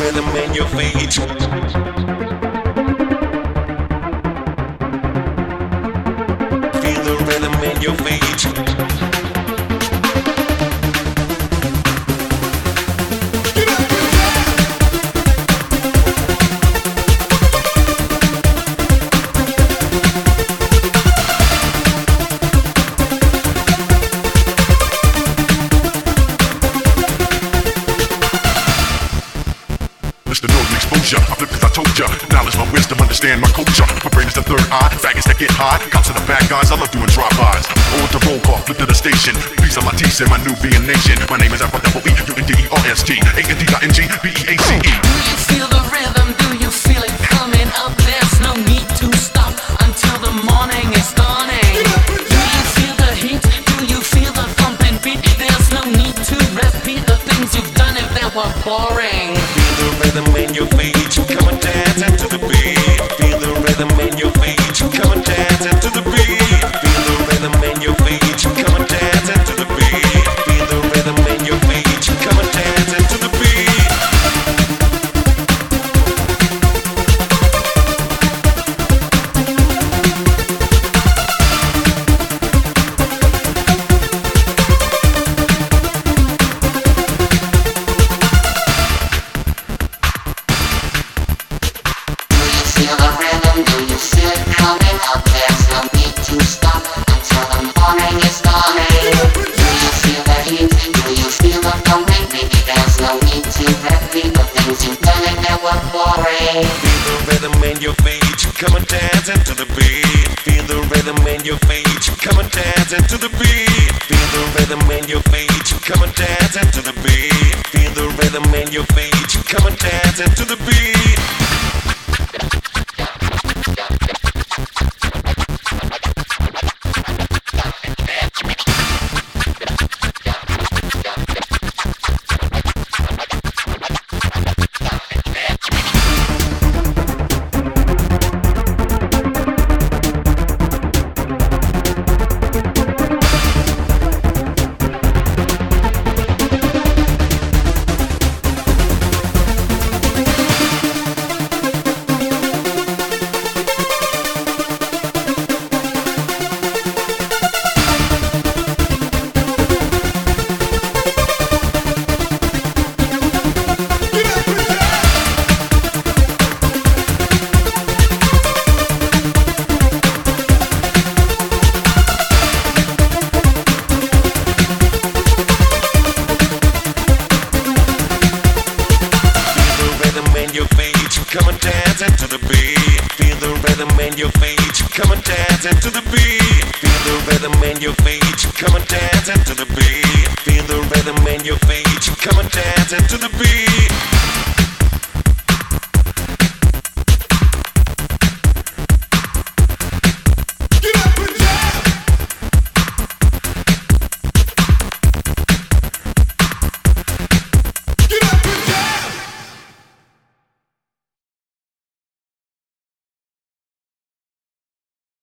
rhythm in your feet. Feel the rhythm in your feet. Knowledge, my wisdom, understand my culture. My brain is the third eye. Faggots that get high. Cops to the bad guys. I love doing drive-bys. On to roll call, flip to the station. Piece of my teeth in my Nubian nation. My name is Alpha Double E U N D E R S T A N T I N G B E A oh, C E. Do you feel the rhythm? Do you feel it coming up? There's no need to stop until the morning is dawning. Do you feel the heat? Do you feel the beat? There's no need to repeat the things you've done if they were boring. Feel the rhythm in your feet. Come and dance into the beat. Feel the rhythm in your feet. Come and dance into the beat. Feel the rhythm in your feet. Come and dance into the beat. Feel the rhythm in your feet. Come and dance into the beat. Into the beat. Feel the rhythm in your feet. Come and dance into the beat. Feel the rhythm in your feet. Come and dance